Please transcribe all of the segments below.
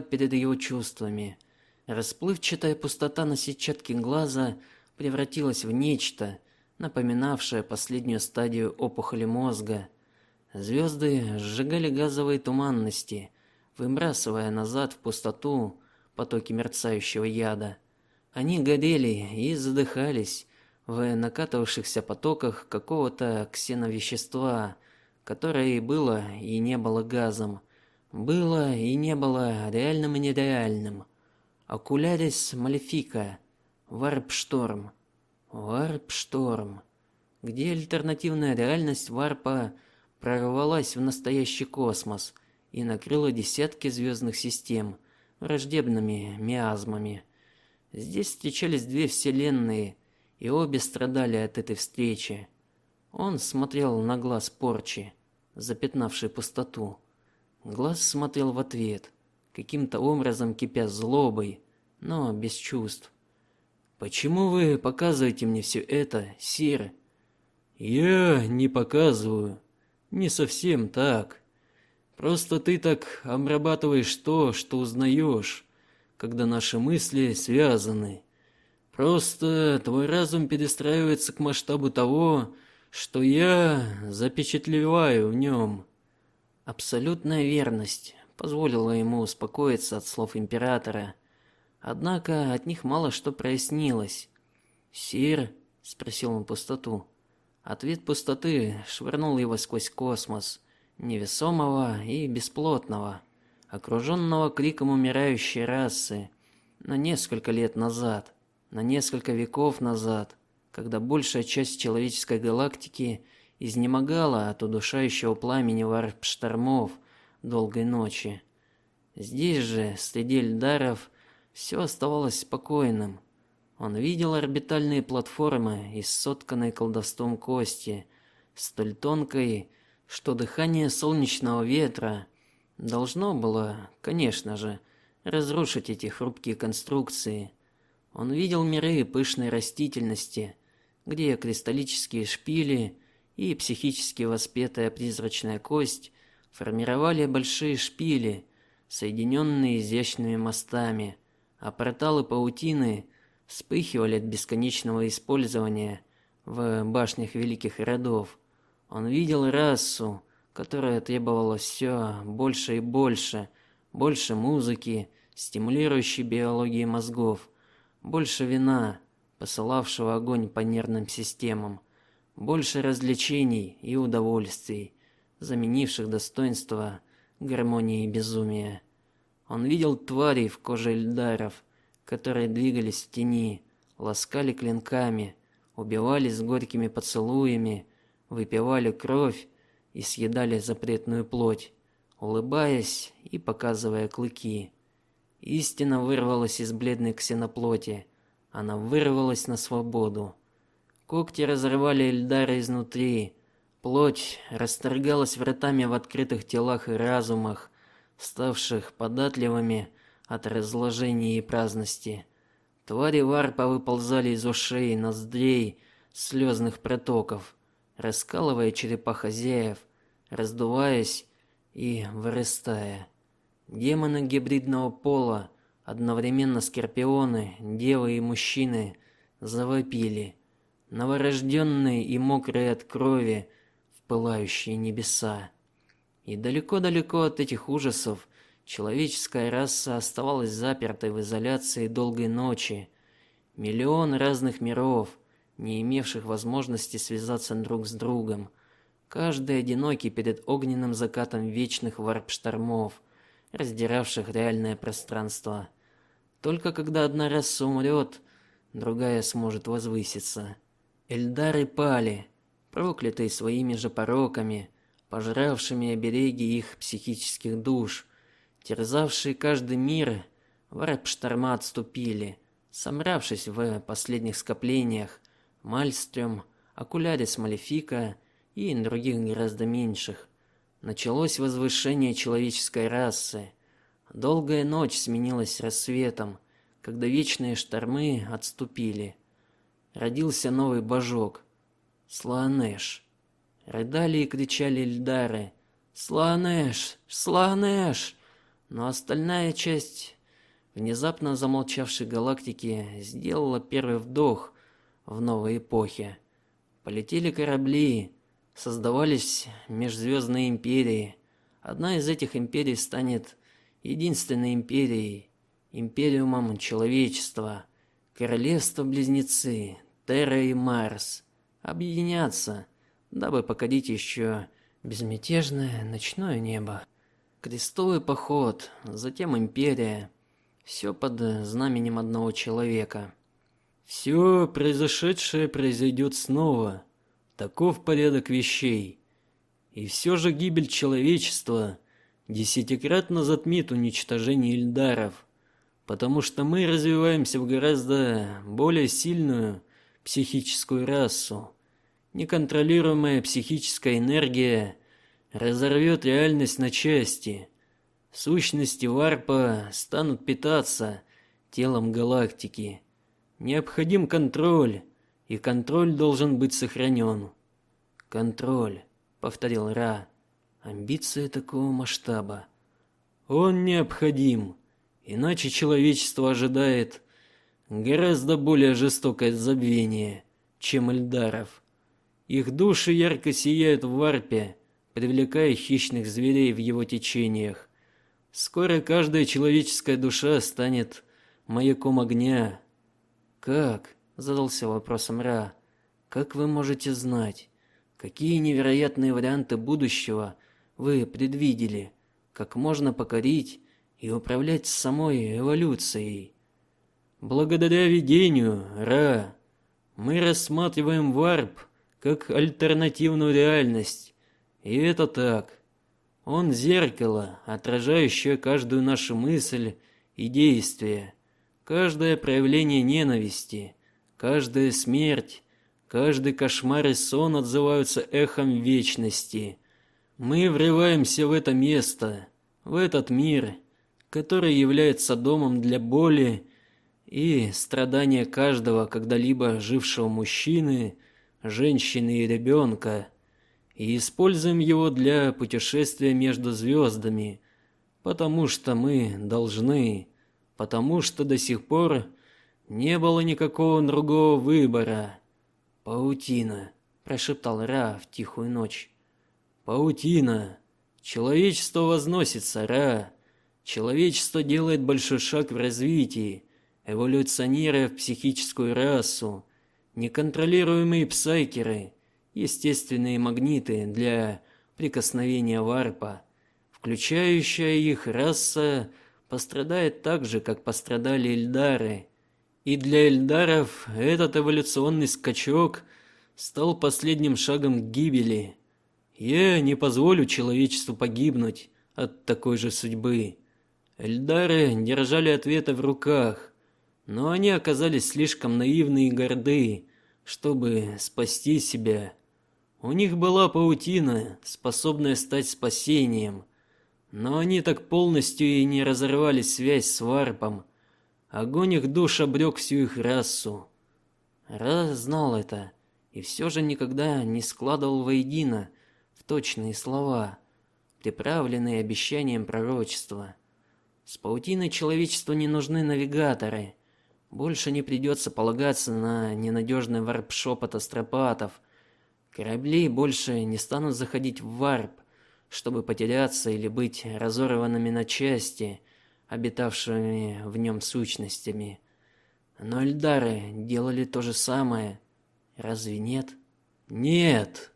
перед его чувствами. Расплывчатая пустота на сетчатке глаза превратилась в нечто, напоминавшее последнюю стадию опухоли мозга. Звезды сжигали газовые туманности, выбрасывая назад в пустоту потоки мерцающего яда. Они горели и задыхались в накатывавшихся потоках какого-то ксеновещества, которое и было и не было газом, было и не было реальным и нереальным. Окулярис малефика, варп-шторм, варп-шторм, где альтернативная реальность варпа прорвалась в настоящий космос и накрыла десятки звездных систем враждебными миазмами. Здесь встречались две вселенные, и обе страдали от этой встречи. Он смотрел на глаз порчи, запятнавший пустоту. Глаз смотрел в ответ, каким-то образом кипя злобой, но без чувств. Почему вы показываете мне все это, сир? Я не показываю. Не совсем так. Просто ты так обрабатываешь то, что узнаешь, когда наши мысли связаны. Просто твой разум перестраивается к масштабу того, что я запечатлеваю в нем. Абсолютная верность позволила ему успокоиться от слов императора. Однако от них мало что прояснилось. "Сир?" спросил он пустоту. Ответ пустоты швырнул его сквозь космос, невесомого и бесплотного, окруженного криком умирающей расы, на несколько лет назад на несколько веков назад, когда большая часть человеческой галактики изнемогала от удушающего пламени варп-штормов долгой ночи. Здесь же, среди эльдаров, все оставалось спокойным. Он видел орбитальные платформы из сотканной колдовством кости, столь тонкой, что дыхание солнечного ветра должно было, конечно же, разрушить эти хрупкие конструкции. Он видел миры пышной растительности, где кристаллические шпили и психически воспетая призрачная кость формировали большие шпили, соединенные изящными мостами, а порталы паутины вспыхивали от бесконечного использования в башнях великих родов. Он видел расу, которая требовала все больше и больше, больше музыки, стимулирующей биологии мозгов больше вина, посылавшего огонь по нервным системам, больше развлечений и удовольствий, заменивших достоинство гармонии и безумия. Он видел тварей в коже эльдаров, которые двигались в тени, ласкали клинками, убивали с горькими поцелуями, выпивали кровь и съедали запретную плоть, улыбаясь и показывая клыки. Истина вырвалась из бледной ксеноплоти. Она вырвалась на свободу. Когти разрывали Эльдара изнутри. Плоть расторгалась вратами в открытых телах и разумах, ставших податливыми от разложения и праздности. Твари варпа выползали из ушей, ноздрей, слезных протоков, раскалывая черепа хозяев, раздуваясь и вырастая. Демоны гибридного пола, одновременно скорпионы, девы и мужчины, завопили, новорожденные и мокрые от крови в пылающие небеса. И далеко-далеко от этих ужасов человеческая раса оставалась запертой в изоляции долгой ночи. Миллион разных миров, не имевших возможности связаться друг с другом, каждый одинокий перед огненным закатом вечных варп-штормов раздиравших реальное пространство. Только когда одна раса умрет, другая сможет возвыситься. Эльдары пали, проклятые своими же пороками, пожравшими обереги их психических душ, терзавшие каждый мир, варп-шторма отступили, собравшись в последних скоплениях Мальстрём, Окулярис Малефика и других гораздо меньших. Началось возвышение человеческой расы. Долгая ночь сменилась рассветом, когда вечные штормы отступили. Родился новый божок Сланеш. Рыдали и кричали льдары: "Сланеш, Сланеш!" но остальная часть внезапно замолчавшей галактики сделала первый вдох в новой эпохе. Полетели корабли, создавались межзвездные империи. Одна из этих империй станет единственной империей, империумом человечества. Королевства-близнецы Терра и Марс объединятся, дабы покорить еще безмятежное ночное небо. Крестовый поход, затем империя, все под знаменем одного человека. Все произошедшее произойдет снова. Таков порядок вещей. И все же гибель человечества десятикратно затмит уничтожение Ильдаров, потому что мы развиваемся в гораздо более сильную психическую расу. Неконтролируемая психическая энергия разорвет реальность на части. Сущности варпа станут питаться телом галактики. Необходим контроль, и контроль должен быть сохранен. Контроль, повторил Ра. Амбиция такого масштаба. Он необходим, иначе человечество ожидает гораздо более жестокое забвение, чем Эльдаров. Их души ярко сияют в варпе, привлекая хищных зверей в его течениях. Скоро каждая человеческая душа станет маяком огня. Как? задался вопросом Ра. Как вы можете знать, какие невероятные варианты будущего вы предвидели? Как можно покорить и управлять самой эволюцией? Благодаря видению, Ра, мы рассматриваем варп как альтернативную реальность. И это так. Он зеркало, отражающее каждую нашу мысль и действие, каждое проявление ненависти, каждая смерть, каждый кошмар и сон отзываются эхом вечности. Мы врываемся в это место, в этот мир, который является домом для боли и страдания каждого когда-либо жившего мужчины, женщины и ребенка, и используем его для путешествия между звездами, потому что мы должны, потому что до сих пор не было никакого другого выбора. Паутина, прошептал Ра в тихую ночь. Паутина. Человечество возносится, Ра. Человечество делает большой шаг в развитии эволюционируя в психическую расу, неконтролируемые псайкеры, естественные магниты для прикосновения варпа, включающая их раса пострадает так же, как пострадали эльдары. И для эльдаров этот эволюционный скачок стал последним шагом к гибели. Я не позволю человечеству погибнуть от такой же судьбы. Эльдары держали ответы в руках, но они оказались слишком наивны и горды, чтобы спасти себя. У них была паутина, способная стать спасением, но они так полностью и не разорвали связь с варпом. Огонь их душ обрек всю их расу. Раз знал это и все же никогда не складывал воедино в точные слова, приправленные обещанием пророчества. С паутиной человечеству не нужны навигаторы. Больше не придется полагаться на ненадежный варп-шепот астропатов. Корабли больше не станут заходить в варп, чтобы потеряться или быть разорванными на части обитавшими в нем сущностями. Но эльдары делали то же самое. Разве нет? Нет.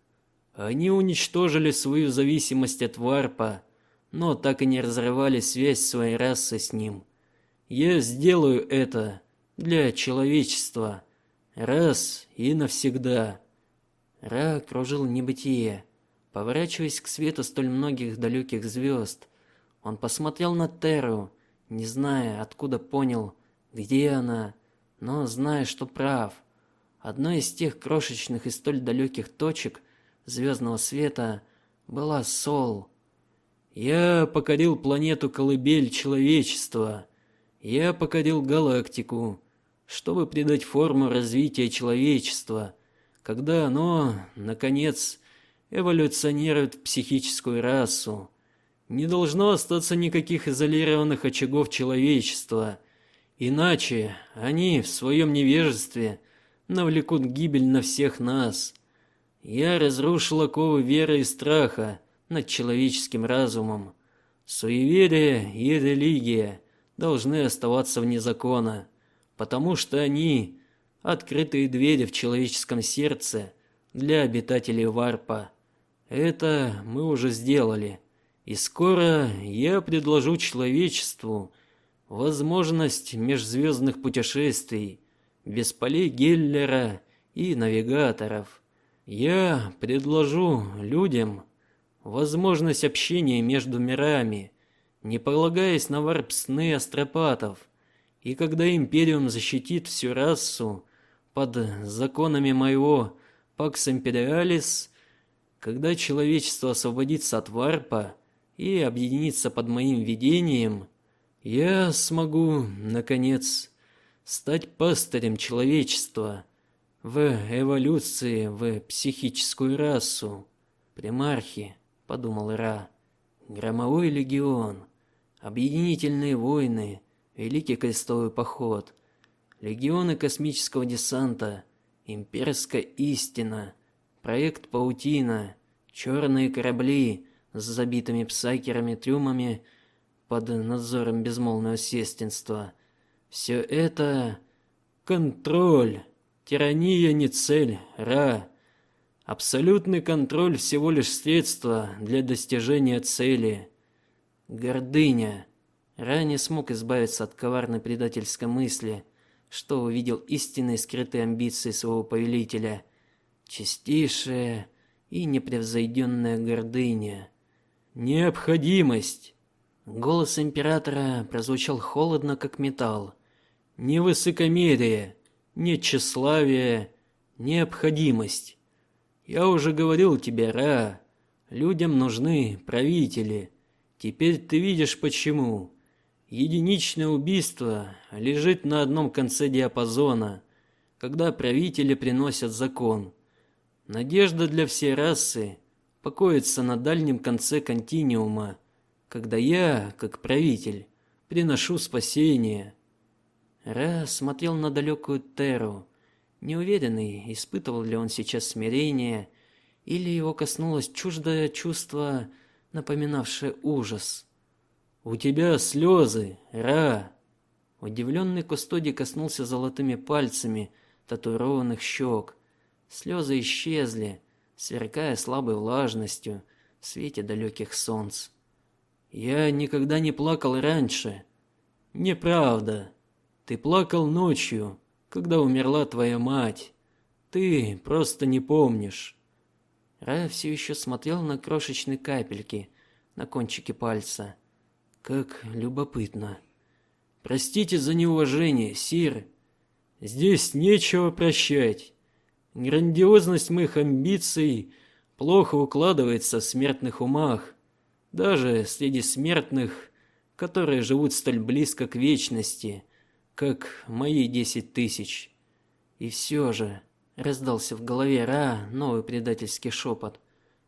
Они уничтожили свою зависимость от варпа, но так и не разрывали связь своей расы с ним. Я сделаю это для человечества раз и навсегда. Ра кружил небытие, поворачиваясь к свету столь многих далеких звезд. Он посмотрел на Терру, не зная, откуда понял, где она, но зная, что прав. Одной из тех крошечных и столь далеких точек звездного света была Сол. Я покорил планету колыбель человечества. Я покорил галактику чтобы придать форму развития человечества, когда оно наконец эволюционирует в психическую расу. Не должно остаться никаких изолированных очагов человечества, иначе они в своем невежестве навлекут гибель на всех нас. Я разрушил оковы веры и страха над человеческим разумом. Суеверие и религия должны оставаться вне закона, потому что они открытые двери в человеческом сердце для обитателей Варпа. Это мы уже сделали. И скоро я предложу человечеству возможность межзвездных путешествий без полей Геллера и навигаторов. Я предложу людям возможность общения между мирами, не полагаясь на варп-сны астропатов. И когда Империум защитит всю расу под законами моего Pax Imperialis, когда человечество освободится от варпа и объединится под моим видением, я смогу наконец стать пастырем человечества в эволюции в психическую расу. Примархи, подумал Ра. Громовой легион, объединительные войны, Великий крестовый поход, легионы космического десанта, имперская истина, проект Паутина, черные корабли с забитыми псайкерами трюмами под надзором безмолвного сестинства. Все это контроль. Тирания не цель, ра. Абсолютный контроль всего лишь средство для достижения цели. Гордыня. Ра не смог избавиться от коварной предательской мысли, что увидел истинные скрытые амбиции своего повелителя, чистейшая и непревзойденная гордыня, необходимость. Голос императора прозвучал холодно, как металл. Не высокомерие, не тщеславие, необходимость. Я уже говорил тебе, Ра, людям нужны правители. Теперь ты видишь почему. Единичное убийство лежит на одном конце диапазона, когда правители приносят закон. Надежда для всей расы покоится на дальнем конце континуума, когда я, как правитель, приношу спасение. Ра смотрел на далекую Теру, неуверенный, испытывал ли он сейчас смирение или его коснулось чуждое чувство, напоминавшее ужас. У тебя слезы, Ра. Удивленный Кустоди коснулся золотыми пальцами татуированных щек. Слезы исчезли, сверкая слабой влажностью в свете далеких солнц. Я никогда не плакал раньше. Неправда. Ты плакал ночью, когда умерла твоя мать. Ты просто не помнишь. Ра все еще смотрел на крошечные капельки на кончике пальца. Как любопытно. Простите за неуважение, сир. Здесь нечего прощать. Грандиозность моих амбиций плохо укладывается в смертных умах, даже среди смертных, которые живут столь близко к вечности, как мои десять тысяч. И все же раздался в голове Ра новый предательский шепот.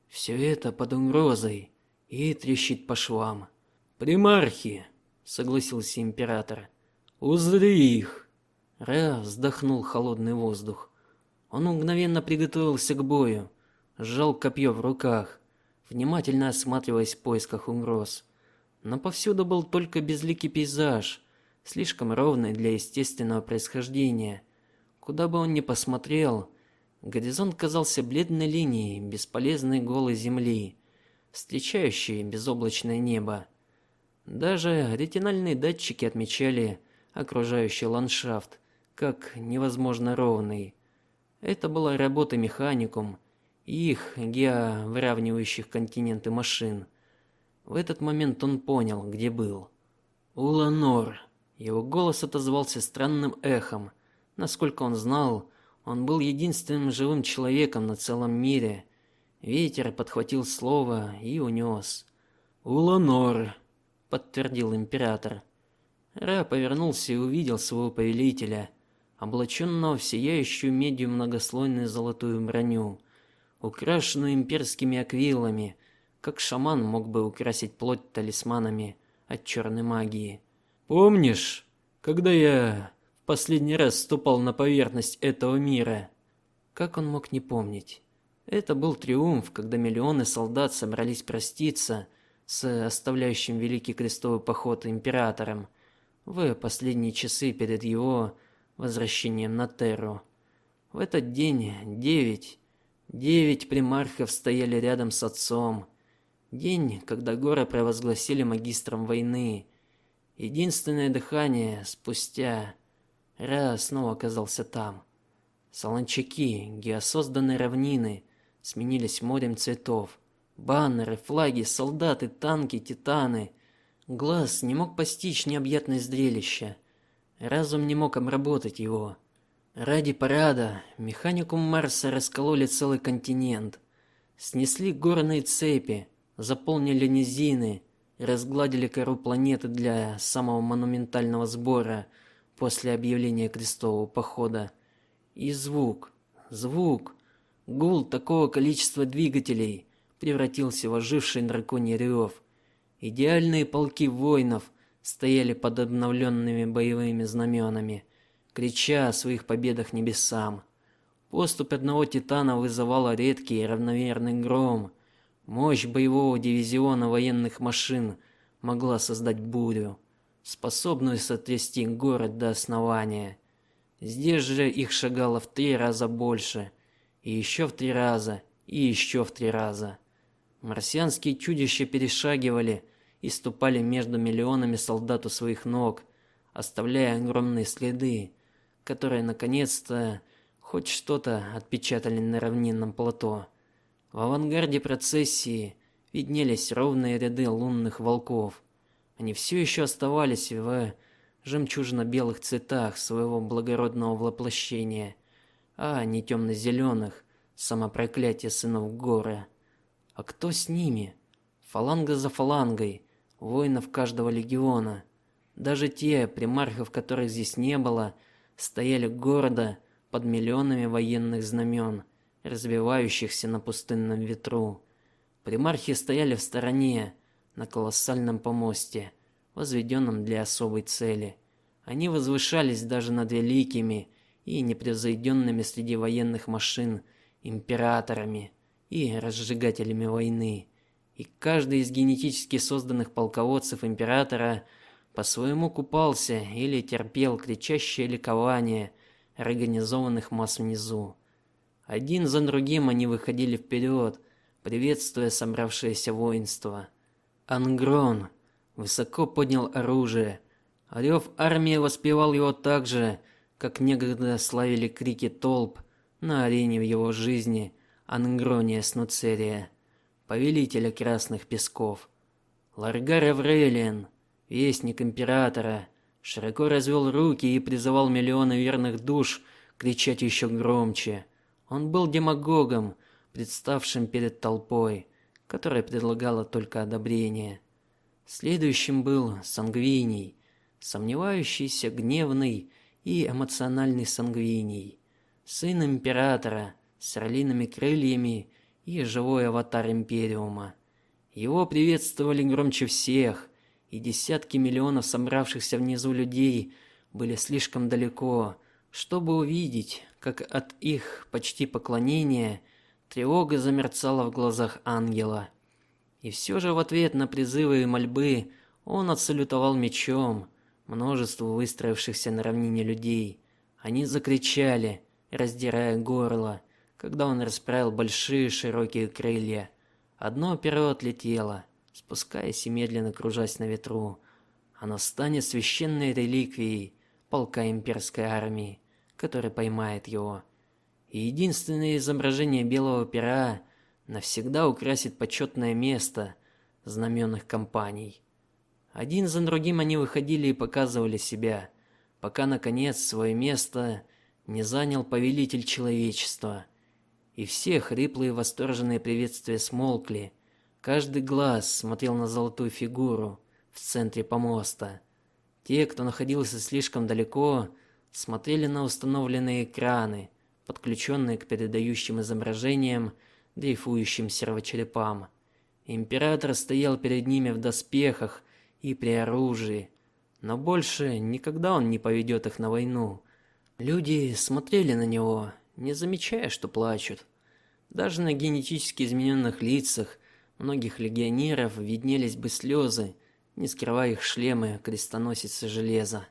Все это под угрозой и трещит по швам. Примархи, согласился император. Узри их. Ра вздохнул холодный воздух. Он мгновенно приготовился к бою, сжал копье в руках, внимательно осматриваясь в поисках угроз. Но повсюду был только безликий пейзаж, слишком ровный для естественного происхождения. Куда бы он ни посмотрел, горизонт казался бледной линией бесполезной голой земли, встречающей безоблачное небо. Даже ретинальные датчики отмечали окружающий ландшафт как невозможно ровный. Это была работа механикум и их геовыравнивающих континенты машин. В этот момент он понял, где был. Уланор. Его голос отозвался странным эхом. Насколько он знал, он был единственным живым человеком на целом мире. Ветер подхватил слово и унес. Уланор подтвердил император. Ра повернулся и увидел своего повелителя, облаченного в сияющую медью многослойную золотую броню, украшенную имперскими аквилами, как шаман мог бы украсить плоть талисманами от черной магии. Помнишь, когда я в последний раз ступал на поверхность этого мира? Как он мог не помнить? Это был триумф, когда миллионы солдат собрались проститься с оставляющим великий крестовый поход императором в последние часы перед его возвращением на Терру. В этот день девять девять примархов стояли рядом с отцом. День, когда горы провозгласили магистром войны. Единственное дыхание спустя раз снова оказался там. Солончаки, геосозданные равнины сменились морем цветов. Баннеры, флаги, солдаты, танки, титаны. Глаз не мог постичь необъятное зрелище. Разум не мог обработать его. Ради парада механикум Марса раскололи целый континент, снесли горные цепи, заполнили низины, разгладили кору планеты для самого монументального сбора после объявления крестового похода. И звук, звук, гул такого количества двигателей превратился в оживший драконий рев. Идеальные полки воинов стояли под обновленными боевыми знаменами крича о своих победах небесам. Поступь одного титана вызывала редкий и равномерный гром. Мощь боевого дивизиона военных машин могла создать бурю, способную сотрясти город до основания. Здесь же их шагало в три раза больше, и еще в три раза, и еще в три раза. Марсианские чудища перешагивали и ступали между миллионами солдат у своих ног, оставляя огромные следы, которые наконец-то хоть что-то отпечатали на равнинном плато. В авангарде процессии виднелись ровные ряды лунных волков. Они все еще оставались в жемчужно-белых цветах своего благородного воплощения, а не темно-зеленых самопроклятия сынов горы. А кто с ними? Фаланга за фалангой, воинов каждого легиона. Даже те примархов, которых здесь не было, стояли гордо под миллионами военных знамен, развивающихся на пустынном ветру. Примархи стояли в стороне, на колоссальном помосте, возведенном для особой цели. Они возвышались даже над великими и непревзойденными среди военных машин императорами и разжигателями войны. И каждый из генетически созданных полководцев императора – по-своему купался или терпел кричащее ликование организованных масс внизу. Один за другим они выходили вперед, приветствуя собравшееся воинство. Ангрон высоко поднял оружие. Рев армии воспевал его так же, как некогда славили крики толп на арене в его жизни Ангрония Снуцерия, повелителя красных песков. Ларгар Аврелиен Вестник императора широко развел руки и призывал миллионы верных душ кричать еще громче. Он был демагогом, представшим перед толпой, которая предлагала только одобрение. Следующим был Сангвиний, сомневающийся, гневный и эмоциональный Сангвиний, сын императора с орлиными крыльями и живой аватар империума. Его приветствовали громче всех, и десятки миллионов собравшихся внизу людей были слишком далеко, чтобы увидеть, как от их почти поклонения тревога замерцала в глазах ангела. И все же в ответ на призывы и мольбы он отсалютовал мечом множеству выстроившихся на равнине людей. Они закричали, раздирая горло, когда он расправил большие широкие крылья. Одно перо отлетело, спускаясь и медленно кружась на ветру. Оно станет священной реликвией полка имперской армии, который поймает его. И единственное изображение белого пера навсегда украсит почетное место знаменных компаний. Один за другим они выходили и показывали себя, пока наконец свое место не занял повелитель человечества. И все хриплые восторженные приветствия смолкли, Каждый глаз смотрел на золотую фигуру в центре помоста. Те, кто находился слишком далеко, смотрели на установленные экраны, подключенные к передающим изображениям дрейфующим сервочерепам. Император стоял перед ними в доспехах и при оружии, но больше никогда он не поведет их на войну. Люди смотрели на него, не замечая, что плачут. Даже на генетически измененных лицах многих легионеров виднелись бы слезы, не скрывая их шлемы крестоносицы железа.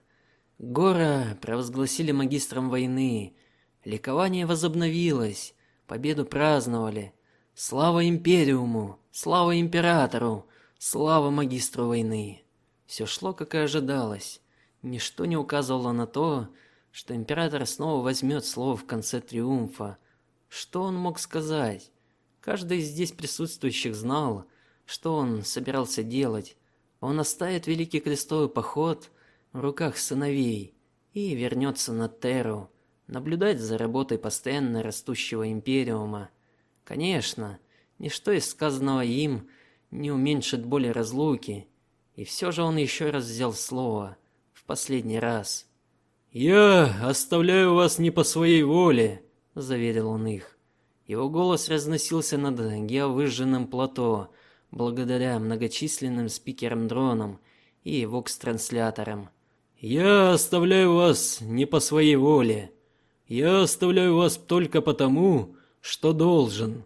Гора провозгласили магистром войны. Ликование возобновилось, победу праздновали. Слава империуму, слава императору, слава магистру войны. Все шло, как и ожидалось. Ничто не указывало на то, что император снова возьмет слово в конце триумфа. Что он мог сказать? Каждый из здесь присутствующих знал, что он собирался делать. Он оставит великий крестовый поход в руках сыновей и вернется на Терру, наблюдать за работой постоянно растущего империума. Конечно, ничто из сказанного им не уменьшит боли разлуки, и все же он еще раз взял слово в последний раз. Я оставляю вас не по своей воле, заверил он их. Его голос разносился над геовыжженным плато, благодаря многочисленным спикерам-дронам и вокс-трансляторам. Я оставляю вас не по своей воле. Я оставляю вас только потому, что должен.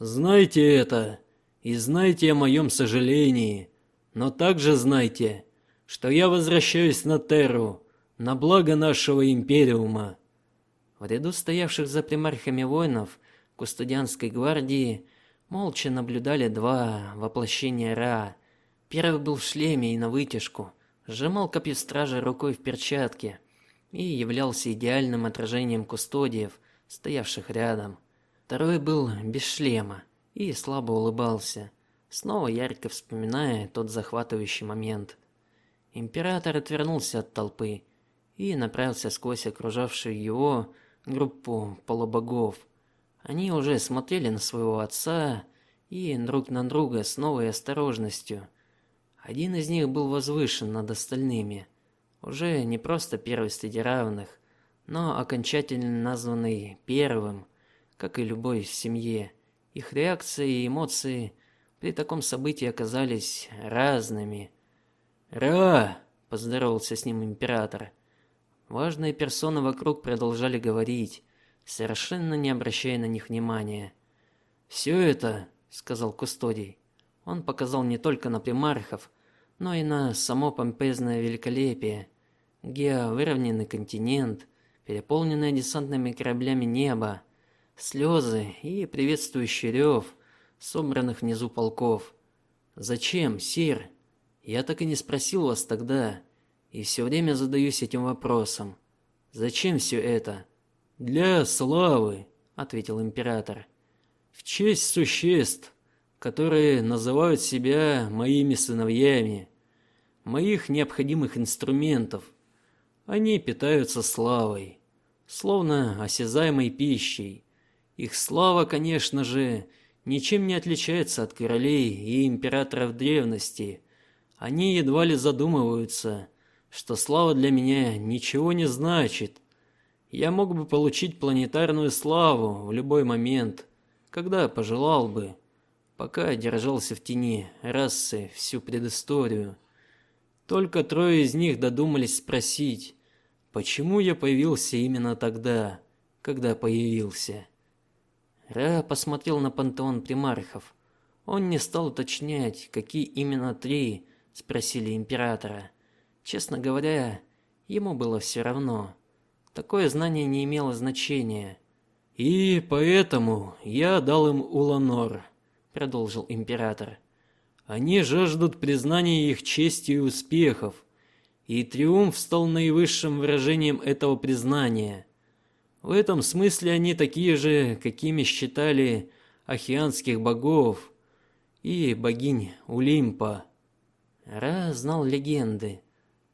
Знайте это и знайте о моем сожалении, но также знайте, что я возвращаюсь на Терру на благо нашего империума. В ряду стоявших за примархами воинов Кустодианской гвардии молча наблюдали два воплощения Ра. Первый был в шлеме и на вытяжку, сжимал копье стража рукой в перчатке и являлся идеальным отражением кустодиев, стоявших рядом. Второй был без шлема и слабо улыбался, снова ярко вспоминая тот захватывающий момент. Император отвернулся от толпы и направился сквозь окружавшую его группу полубогов. Они уже смотрели на своего отца и друг на друга с новой осторожностью. Один из них был возвышен над остальными, уже не просто первый среди равных, но окончательно названный первым, как и любой в семье. Их реакции и эмоции при таком событии оказались разными. "Ра", поздоровался с ним император. Важные персоны вокруг продолжали говорить, совершенно не обращая на них внимания. «Все это, сказал Кустодий. Он показал не только на примархов, но и на само помпезное великолепие, геовыровненный континент, переполненное десантными кораблями небо, слезы и приветствующий рев собранных внизу полков. Зачем, сир? Я так и не спросил вас тогда. И все время задаюсь этим вопросом. Зачем все это? Для славы, ответил император. В честь существ, которые называют себя моими сыновьями, моих необходимых инструментов. Они питаются славой, словно осязаемой пищей. Их слава, конечно же, ничем не отличается от королей и императоров древности. Они едва ли задумываются, что слава для меня ничего не значит. Я мог бы получить планетарную славу в любой момент, когда пожелал бы, пока держался в тени расы всю предысторию. Только трое из них додумались спросить, почему я появился именно тогда, когда появился. Ра посмотрел на пантеон примархов. Он не стал уточнять, какие именно три, спросили императора. Честно говоря, ему было все равно. Такое знание не имело значения. И поэтому я дал им Уланор, продолжил император. Они жаждут признания их чести и успехов, и триумф стал наивысшим выражением этого признания. В этом смысле они такие же, какими считали ахианских богов и богинь Улимпа. Ра знал легенды,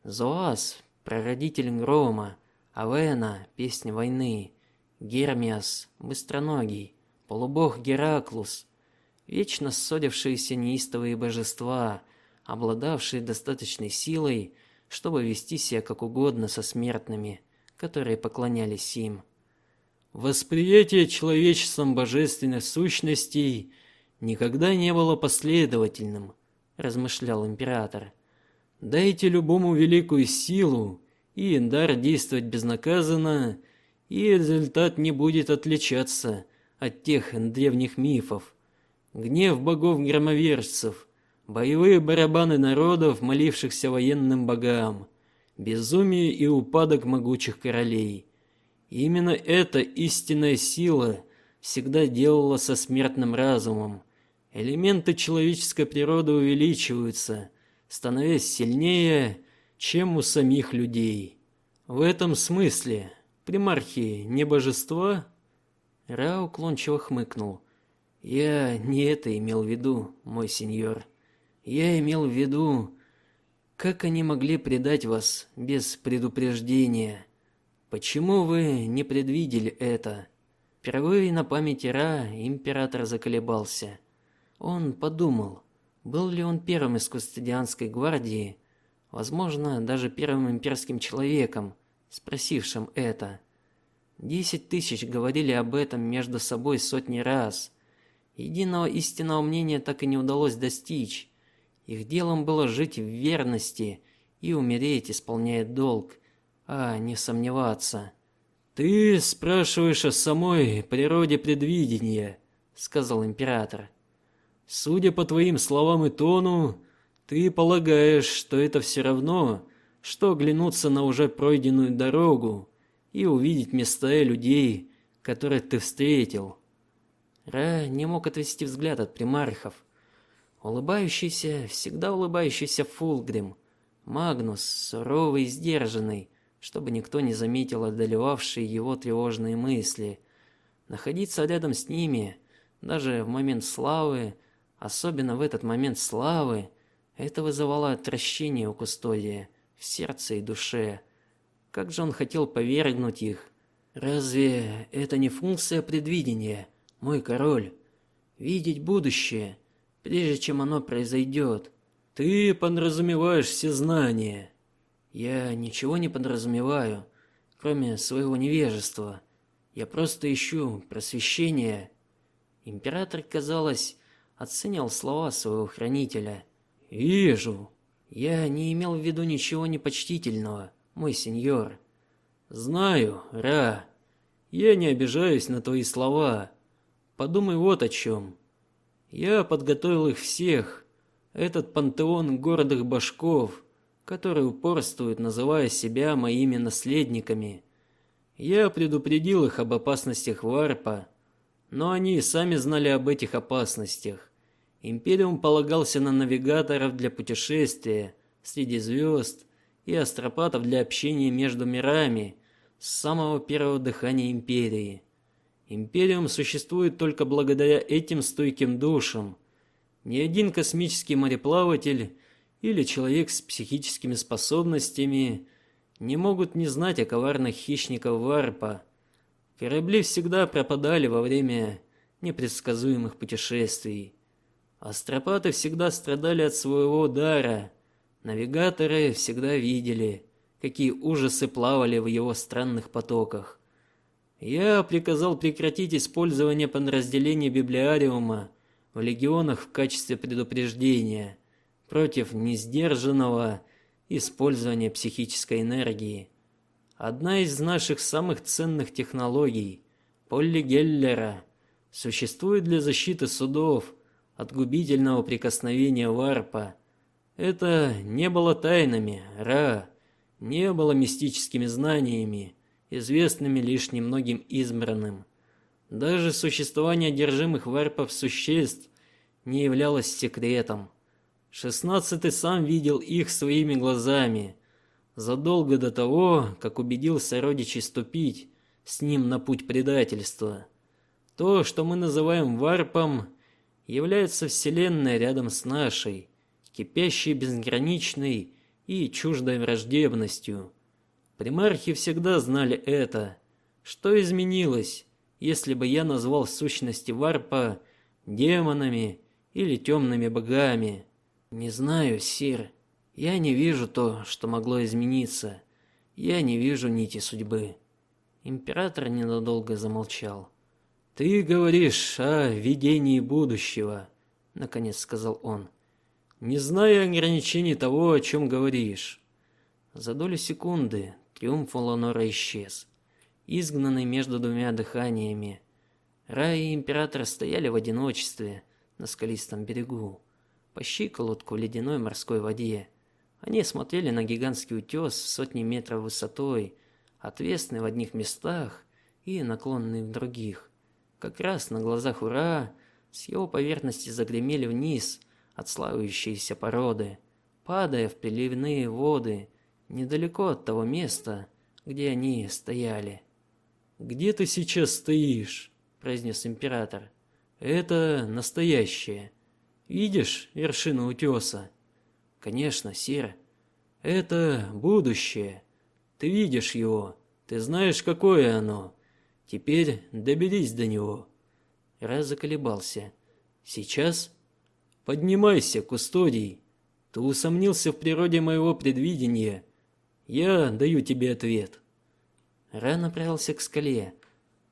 Зоас прародитель грома, Авена песня войны, Гермиас быстроногий, полубог Гераклус, вечно ссорившиеся неистовые божества, обладавшие достаточной силой, чтобы вести себя как угодно со смертными, которые поклонялись им. Восприятие человечеством божественных сущностей никогда не было последовательным, размышлял император. Дайте любому великую силу и дар действовать безнаказанно, и результат не будет отличаться от тех древних мифов. Гнев богов-громовержцев, боевые барабаны народов, молившихся военным богам, безумие и упадок могучих королей. именно эта истинная сила всегда делала со смертным разумом. Элементы человеческой природы увеличиваются, становясь сильнее, чем у самих людей. В этом смысле примархи не божества? Ра уклончиво хмыкнул. Я не это имел в виду, мой сеньор. Я имел в виду, как они могли предать вас без предупреждения. Почему вы не предвидели это? Впервые на памяти Ра император заколебался. Он подумал, был ли он первым из Кустодианской гвардии, возможно, даже первым имперским человеком, спросившим это. Десять тысяч говорили об этом между собой сотни раз. Единого истинного мнения так и не удалось достичь. Их делом было жить в верности и умереть, исполняя долг, а не сомневаться. Ты спрашиваешь о самой природе предвидения, сказал император. Судя по твоим словам и тону, ты полагаешь, что это все равно, что оглянуться на уже пройденную дорогу и увидеть места и людей, которых ты встретил. Ра не мог отвести взгляд от примархов. Улыбающийся, всегда улыбающийся Фулгрим, Магнус, суровый и сдержанный, чтобы никто не заметил одолевавшие его тревожные мысли. Находиться рядом с ними, даже в момент славы, особенно в этот момент славы, это вызывало отвращение у кустодия в сердце и душе. Как же он хотел повергнуть их? Разве это не функция предвидения, мой король? Видеть будущее, прежде чем оно произойдет. Ты подразумеваешь все знания. Я ничего не подразумеваю, кроме своего невежества. Я просто ищу просвещения. Император, казалось, оценил слова своего хранителя. Вижу. Я не имел в виду ничего непочтительного, мой сеньор. Знаю, Ра. Я не обижаюсь на твои слова. Подумай вот о чем. Я подготовил их всех. Этот пантеон гордых башков, которые упорствуют, называя себя моими наследниками. Я предупредил их об опасностях варпа, но они и сами знали об этих опасностях. Империум полагался на навигаторов для путешествия среди звезд и астропатов для общения между мирами с самого первого дыхания империи. Империум существует только благодаря этим стойким душам. Ни один космический мореплаватель или человек с психическими способностями не могут не знать о коварных хищниках варпа. Корабли всегда пропадали во время непредсказуемых путешествий. Астропаты всегда страдали от своего дара. Навигаторы всегда видели, какие ужасы плавали в его странных потоках. Я приказал прекратить использование подразделений библиариума в легионах в качестве предупреждения против несдержанного использования психической энергии. Одна из наших самых ценных технологий Полли Геллера существует для защиты судов от губительного прикосновения варпа. Это не было тайнами, Ра, не было мистическими знаниями, известными лишь немногим избранным. Даже существование одержимых варпов существ не являлось секретом. Шестнадцатый сам видел их своими глазами, задолго до того, как убедил сородичей ступить с ним на путь предательства. То, что мы называем варпом, является вселенной рядом с нашей, кипящей безграничной и чуждой враждебностью. Примархи всегда знали это. Что изменилось, если бы я назвал сущности варпа демонами или темными богами? Не знаю, сир. Я не вижу то, что могло измениться. Я не вижу нити судьбы. Император ненадолго замолчал. Ты говоришь о видении будущего, наконец сказал он. Не зная ограничений того, о чем говоришь. За долю секунды триумф Ланора исчез, изгнанный между двумя дыханиями. Рай и император стояли в одиночестве на скалистом берегу, по щиколотку в ледяной морской воде. Они смотрели на гигантский утес в сотни метров высотой, отвесный в одних местах и наклонный в других. Как раз на глазах Ура с его поверхности загремели вниз отслаивающиеся породы, падая в приливные воды недалеко от того места, где они стояли. "Где ты сейчас стоишь?" произнес император. "Это настоящее. Видишь вершину утеса?» "Конечно, сир. Это будущее. Ты видишь его. Ты знаешь, какое оно. Теперь доберись до него. Раз заколебался. Сейчас поднимайся, кустодий. Ты усомнился в природе моего предвидения. Я даю тебе ответ. Ра направился к скале,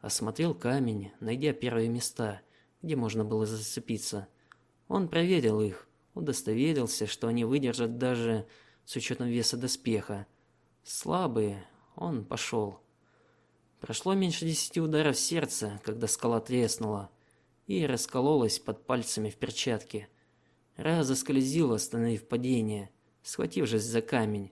осмотрел камень, найдя первые места, где можно было зацепиться. Он проверил их, удостоверился, что они выдержат даже с учетом веса доспеха. Слабые, он пошел. Прошло меньше десяти ударов сердца, когда скала треснула и раскололась под пальцами в перчатке. Ра заскользил, остановив падение, схватившись за камень.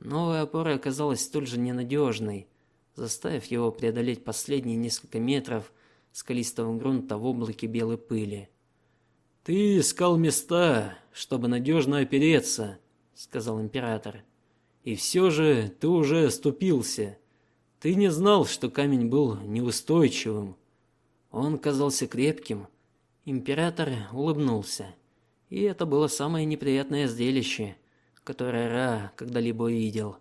Новая опора оказалась столь же ненадежной, заставив его преодолеть последние несколько метров скалистого грунта в облаке белой пыли. Ты искал места, чтобы надежно опереться, сказал император. И все же ты уже оступился. Ты не знал, что камень был неустойчивым. Он казался крепким. Император улыбнулся. И это было самое неприятное зрелище, которое Ра когда-либо видел.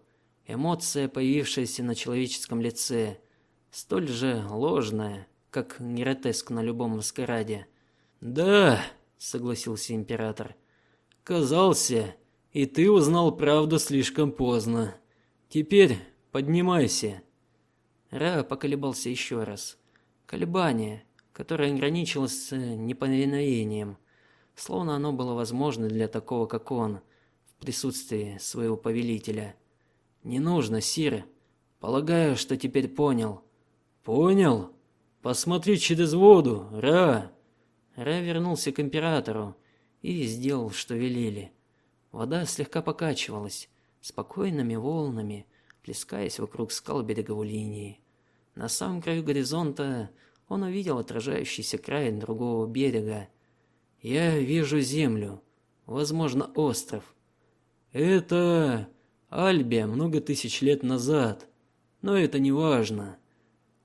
Эмоция, появившаяся на человеческом лице, столь же ложная, как гротеск на любом маскараде. "Да", согласился император. "Казался, и ты узнал правду слишком поздно. Теперь поднимайся". Ра поколебался еще раз. Колебание, которое ограничилось неповиновением, словно оно было возможно для такого, как он, в присутствии своего повелителя. Не нужно, Сир. Полагаю, что теперь понял. Понял? Посмотри через воду, Ра. Ра вернулся к императору и сделал, что велели. Вода слегка покачивалась спокойными волнами, плескаясь вокруг скал береговой линии. На самом краю горизонта он увидел отражающийся край другого берега. Я вижу землю, возможно, остров. Это Альбия много тысяч лет назад, но это не важно.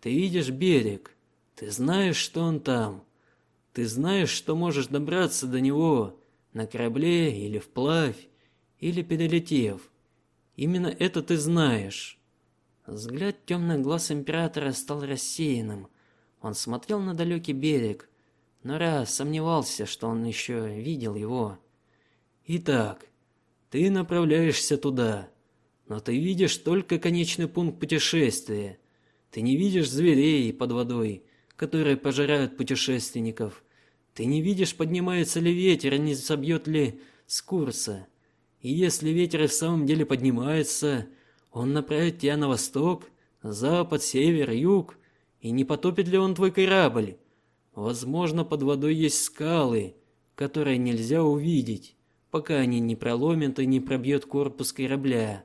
Ты видишь берег, ты знаешь, что он там. Ты знаешь, что можешь добраться до него на корабле или вплавь, или перелетев. Именно это ты знаешь. Взгляд темных глаз императора стал рассеянным. Он смотрел на далекий берег, но раз сомневался, что он еще видел его. Итак, ты направляешься туда, но ты видишь только конечный пункт путешествия. Ты не видишь зверей под водой, которые пожирают путешественников. Ты не видишь, поднимается ли ветер не собьет ли с курса. И если ветер и в самом деле поднимается, он направит тебя на восток, запад, север, юг, и не потопит ли он твой корабль? Возможно, под водой есть скалы, которые нельзя увидеть, пока они не проломят и не пробьет корпус корабля.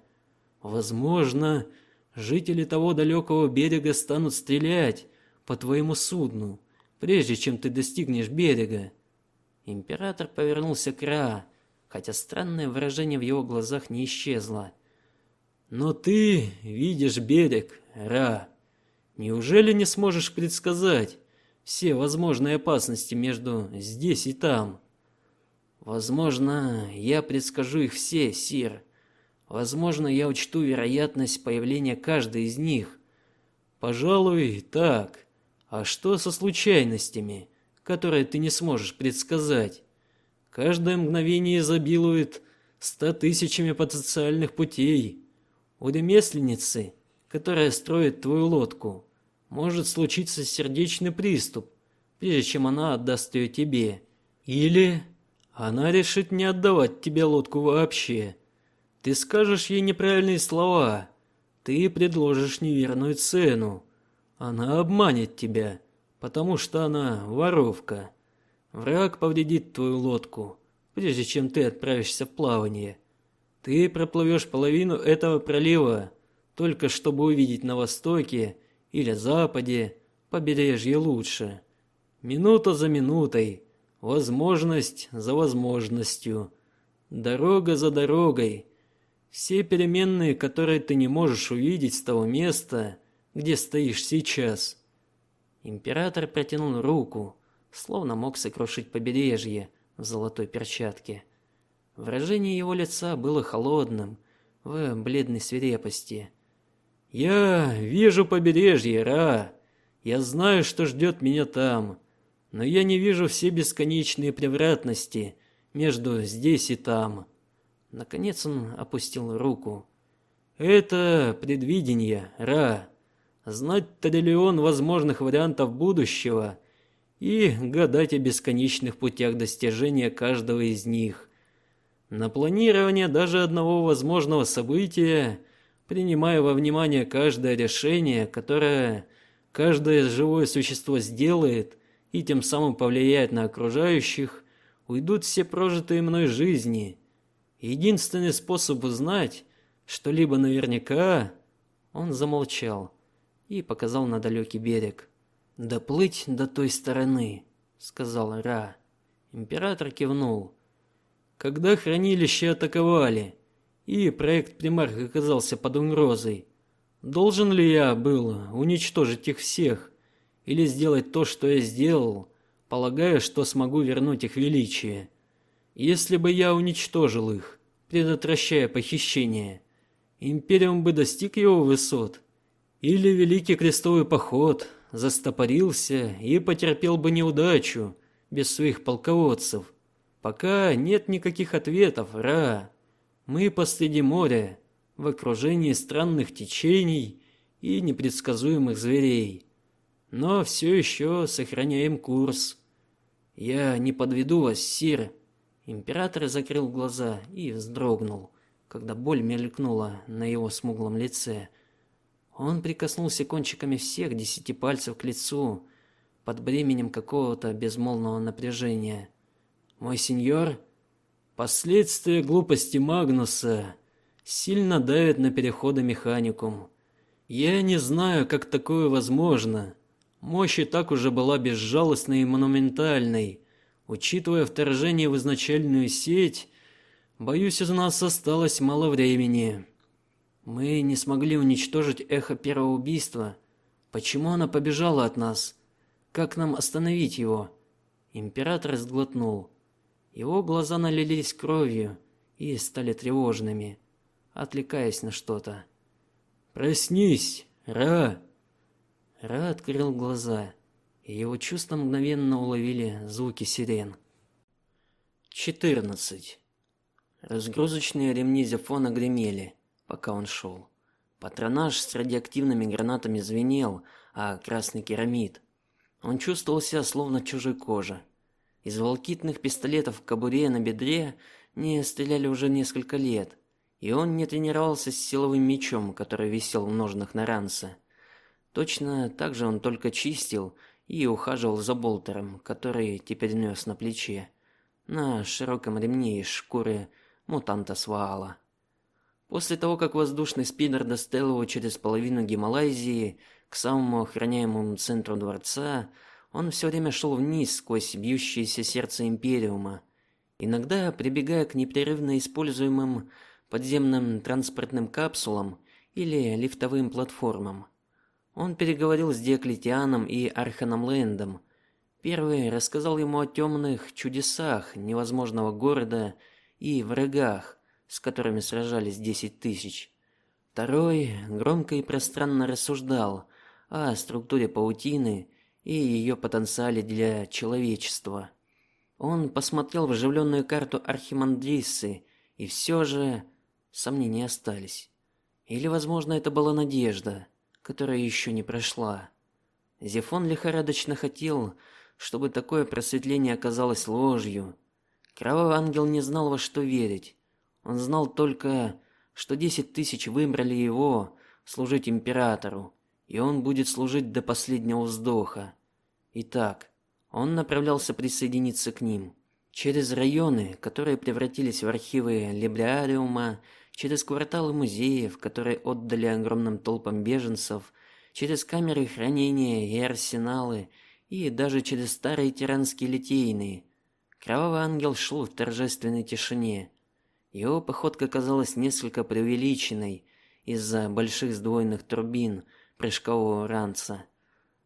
Возможно, жители того далекого берега станут стрелять по твоему судну, прежде чем ты достигнешь берега. Император повернулся к Ра, хотя странное выражение в его глазах не исчезло. Но ты видишь берег, Ра. Неужели не сможешь предсказать все возможные опасности между здесь и там? Возможно, я предскажу их все, сир. Возможно, я учту вероятность появления каждой из них. Пожалуй, так. А что со случайностями, которые ты не сможешь предсказать? Каждое мгновение изобилует ста тысячами потенциальных путей. У ремесленницы, которая строит твою лодку, может случиться сердечный приступ, прежде чем она отдаст ее тебе. Или она решит не отдавать тебе лодку вообще. Ты скажешь ей неправильные слова, ты предложишь неверную цену. Она обманет тебя, потому что она воровка. Враг повредит твою лодку, прежде чем ты отправишься в плавание. Ты проплывешь половину этого пролива, только чтобы увидеть на востоке или западе побережье лучше. Минута за минутой, возможность за возможностью, дорога за дорогой. Все переменные, которые ты не можешь увидеть с того места, где стоишь сейчас. Император протянул руку, словно мог сокрушить побережье в золотой перчатке. Выражение его лица было холодным, в бледной свирепости. Я вижу побережье, Ра. Я знаю, что ждет меня там, но я не вижу все бесконечные превратности между здесь и там. Наконец он опустил руку. Это предвидение, Ра. Знать триллион возможных вариантов будущего и гадать о бесконечных путях достижения каждого из них. На планирование даже одного возможного события принимая во внимание каждое решение, которое каждое живое существо сделает и тем самым повлияет на окружающих, уйдут все прожитые мной жизни. Единственный способ узнать что-либо наверняка, он замолчал и показал на далекий берег. Доплыть до той стороны, сказал Ра. Император кивнул. Когда хранилище атаковали, и проект Примарх оказался под угрозой. Должен ли я был уничтожить их всех или сделать то, что я сделал, полагая, что смогу вернуть их величие? Если бы я уничтожил их, предотвращая похищение, империум бы достиг его высот, или великий крестовый поход застопорился и потерпел бы неудачу без своих полководцев. Пока нет никаких ответов, Ра. Мы посреди моря, в окружении странных течений и непредсказуемых зверей, но все еще сохраняем курс. Я не подведу вас, сир. Император закрыл глаза и вздрогнул, когда боль мелькнула на его смуглом лице. Он прикоснулся кончиками всех десяти пальцев к лицу под бременем какого-то безмолвного напряжения. Мой сеньор, Последствия глупости Магнуса сильно давят на переходы механикум. Я не знаю, как такое возможно. Мощь и так уже была безжалостной и монументальной. Учитывая вторжение в изначальную сеть, боюсь, у нас осталось мало времени. Мы не смогли уничтожить эхо первого убийства. Почему оно побежало от нас? Как нам остановить его? Император сглотнул. Его глаза налились кровью и стали тревожными, отвлекаясь на что-то. Проснись, Ра. Ра открыл глаза, и его чувства мгновенно уловили звуки сирен. 14. Разгрузочные ремни Зефона гремели, пока он шел. Патронаж с радиоактивными гранатами звенел, а красный керамид. Он чувствовал себя словно чужой кожей. Из волкитных пистолетов в кобуре на бедре не стреляли уже несколько лет, и он не тренировался с силовым мечом, который висел в ножнах на ранце. Точно так же он только чистил и ухаживал за болтером, который теперь нес на плече, на широком ремне из шкуры мутанта Сваала. После того, как воздушный спидер доставил его через половину Гималайзии к самому охраняемому центру дворца, он все время шел вниз сквозь бьющееся сердце империума, иногда прибегая к непрерывно используемым подземным транспортным капсулам или лифтовым платформам. Он переговорил с Диоклетианом и Арханом Лэндом. Первый рассказал ему о темных чудесах невозможного города и врагах, с которыми сражались десять тысяч. Второй громко и пространно рассуждал о структуре паутины и ее потенциале для человечества. Он посмотрел в оживленную карту Архимандрисы, и все же сомнения остались. Или, возможно, это была надежда, которая еще не прошла. Зефон лихорадочно хотел, чтобы такое просветление оказалось ложью. Кровавый ангел не знал во что верить. Он знал только, что десять тысяч выбрали его служить императору, и он будет служить до последнего вздоха. Итак, он направлялся присоединиться к ним через районы, которые превратились в архивы либрариума, через кварталы музеев, которые отдали огромным толпам беженцев, через камеры хранения и арсеналы, и даже через старые тиранские литейные. Кровавый ангел шел в торжественной тишине. Его походка казалась несколько преувеличенной из-за больших сдвоенных турбин прыжкового ранца.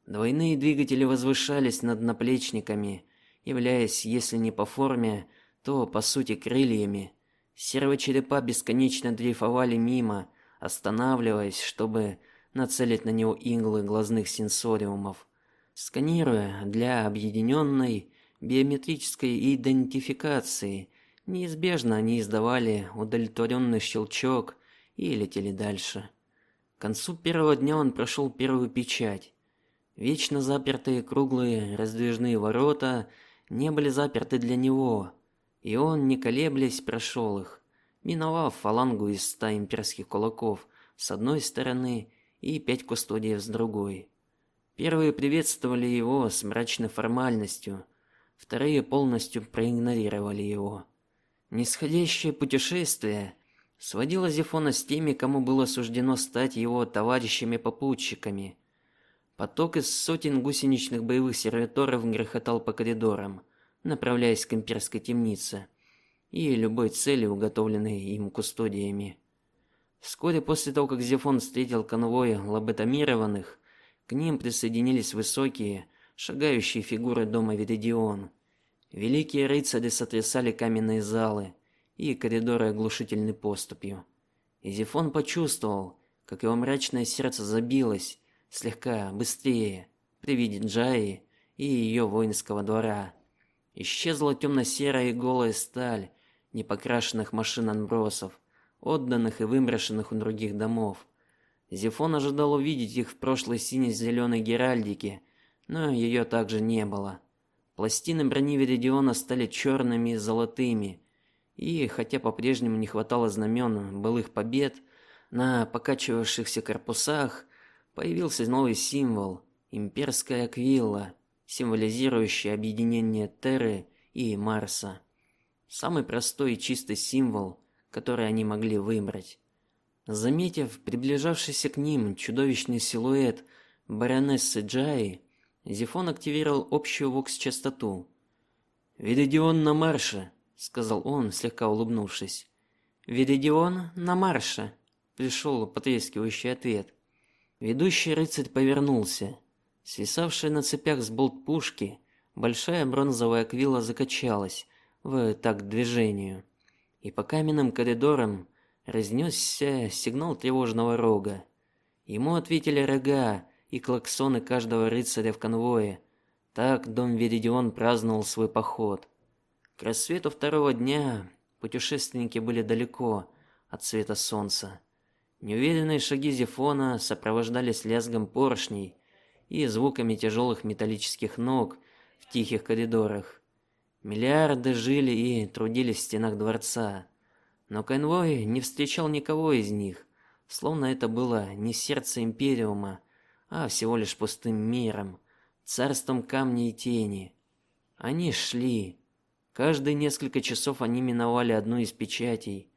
Двойные двигатели возвышались над наплечниками, являясь, если не по форме, то по сути крыльями. Серые черепа бесконечно дрейфовали мимо, останавливаясь, чтобы нацелить на него иглы глазных сенсориумов, сканируя для объединенной биометрической идентификации. Неизбежно они издавали удовлетворенный щелчок и летели дальше. К концу первого дня он прошел первую печать. Вечно запертые круглые раздвижные ворота не были заперты для него, и он, не колеблясь, прошел их, миновав фалангу из ста имперских кулаков с одной стороны и пять кустодиев с другой. Первые приветствовали его с мрачной формальностью, вторые полностью проигнорировали его. Нисходящее путешествие сводило Зефона с теми, кому было суждено стать его товарищами-попутчиками. Поток из сотен гусеничных боевых сервиторов грохотал по коридорам направляясь к имперской темнице и любой цели, уготовленной им кустодиями. Вскоре после того, как Зефон встретил конвой лоботомированных, к ним присоединились высокие, шагающие фигуры дома Веридион. Великие рыцари сотрясали каменные залы и коридоры оглушительной поступью. И Зефон почувствовал, как его мрачное сердце забилось слегка быстрее при виде Джаи и ее воинского двора. Исчезла темно-серая и голая сталь непокрашенных машин отбросов, отданных и выброшенных у других домов. Зефон ожидал увидеть их в прошлой сине-зеленой геральдике, но ее также не было. Пластины брони Веридиона стали черными и золотыми, и хотя по-прежнему не хватало знамен былых побед, на покачивавшихся корпусах появился новый символ имперская аквилла символизирующий объединение Терры и Марса. Самый простой и чистый символ, который они могли выбрать. Заметив приближавшийся к ним чудовищный силуэт баронессы Джаи, Зефон активировал общую вокс-частоту. "Видидион на марше", сказал он, слегка улыбнувшись. "Видидион на марше", пришел потрескивающий ответ. Ведущий рыцарь повернулся. Свисавшая на цепях с болт пушки, большая бронзовая квилла закачалась в такт движению, и по каменным коридорам разнесся сигнал тревожного рога. Ему ответили рога и клаксоны каждого рыцаря в конвое. Так дом Веридион праздновал свой поход. К рассвету второго дня путешественники были далеко от света солнца. Неуверенные шаги Зефона сопровождались лязгом поршней и звуками тяжелых металлических ног в тихих коридорах. Миллиарды жили и трудились в стенах дворца, но конвой не встречал никого из них, словно это было не сердце империума, а всего лишь пустым миром, царством камней и тени. Они шли. Каждые несколько часов они миновали одну из печатей.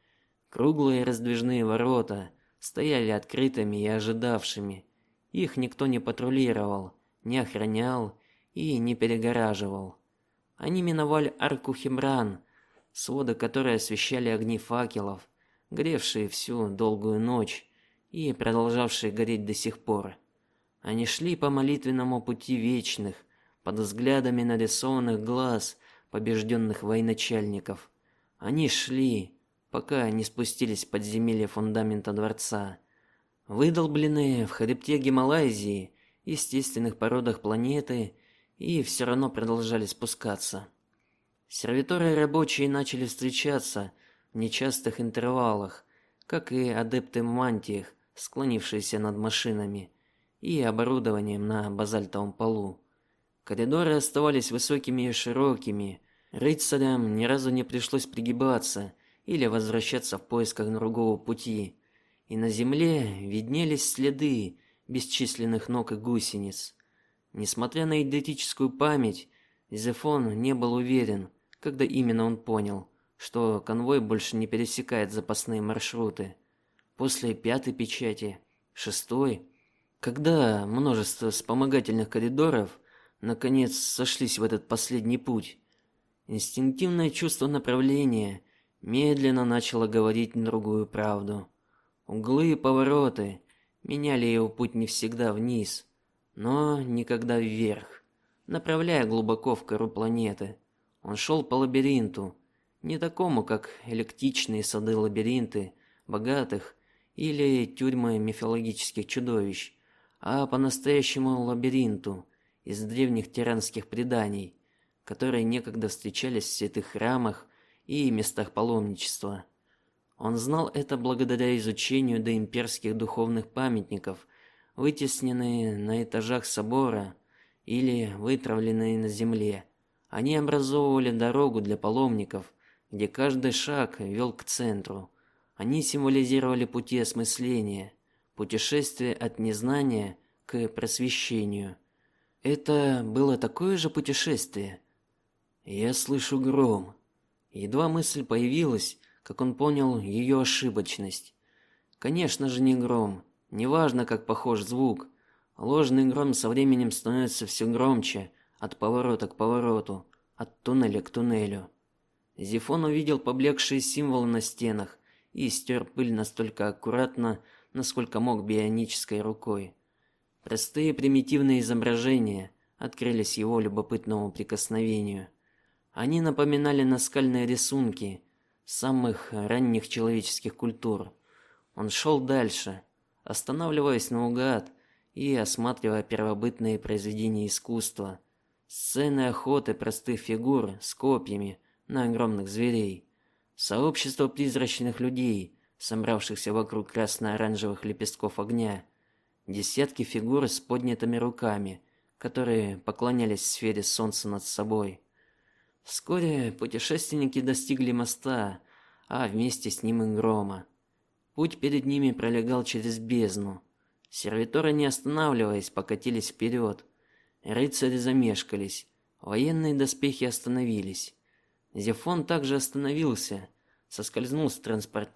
Круглые раздвижные ворота стояли открытыми и ожидавшими. Их никто не патрулировал, не охранял и не перегораживал. Они миновали арку Химран, своды которой освещали огни факелов, гревшие всю долгую ночь и продолжавшие гореть до сих пор. Они шли по молитвенному пути вечных, под взглядами нарисованных глаз побежденных военачальников. Они шли, пока не спустились в подземелье фундамента дворца выдолбленные в хребте Гималайзии, естественных породах планеты, и все равно продолжали спускаться. Сервиторы рабочие начали встречаться в нечастых интервалах, как и адепты мантиях, склонившиеся над машинами и оборудованием на базальтовом полу. Коридоры оставались высокими и широкими. Рыцарям ни разу не пришлось пригибаться или возвращаться в поисках другого пути. И на земле виднелись следы бесчисленных ног и гусениц. Несмотря на идентическую память, Зефон не был уверен, когда именно он понял, что конвой больше не пересекает запасные маршруты. После пятой печати, шестой, когда множество вспомогательных коридоров наконец сошлись в этот последний путь, инстинктивное чувство направления медленно начало говорить другую правду. Углы и повороты меняли его путь не всегда вниз, но никогда вверх, направляя глубоко в кору планеты. Он шел по лабиринту, не такому, как электичные сады-лабиринты богатых или тюрьмы мифологических чудовищ, а по-настоящему лабиринту из древних тиранских преданий, которые некогда встречались в святых храмах и местах паломничества. Он знал это благодаря изучению доимперских духовных памятников вытесненные на этажах собора или вытравленные на земле. Они образовывали дорогу для паломников, где каждый шаг вел к центру. Они символизировали пути осмысления, путешествие от незнания к просвещению. Это было такое же путешествие. Я слышу гром. Едва мысль появилась, как он понял ее ошибочность. Конечно же, не гром. Неважно, как похож звук, ложный гром со временем становится все громче от поворота к повороту, от туннеля к туннелю. Зефон увидел поблекшие символы на стенах и стер пыль настолько аккуратно, насколько мог бионической рукой. Простые примитивные изображения открылись его любопытному прикосновению. Они напоминали наскальные рисунки самых ранних человеческих культур. Он шел дальше, останавливаясь наугад и осматривая первобытные произведения искусства, сцены охоты простых фигур с копьями на огромных зверей, сообщество призрачных людей, собравшихся вокруг красно-оранжевых лепестков огня, десятки фигур с поднятыми руками, которые поклонялись сфере солнца над собой. Вскоре путешественники достигли моста, а вместе с ним и грома. Путь перед ними пролегал через бездну. Сервиторы, не останавливаясь, покатились вперед. Рыцари замешкались. Военные доспехи остановились. Зефон также остановился, соскользнул с транспортера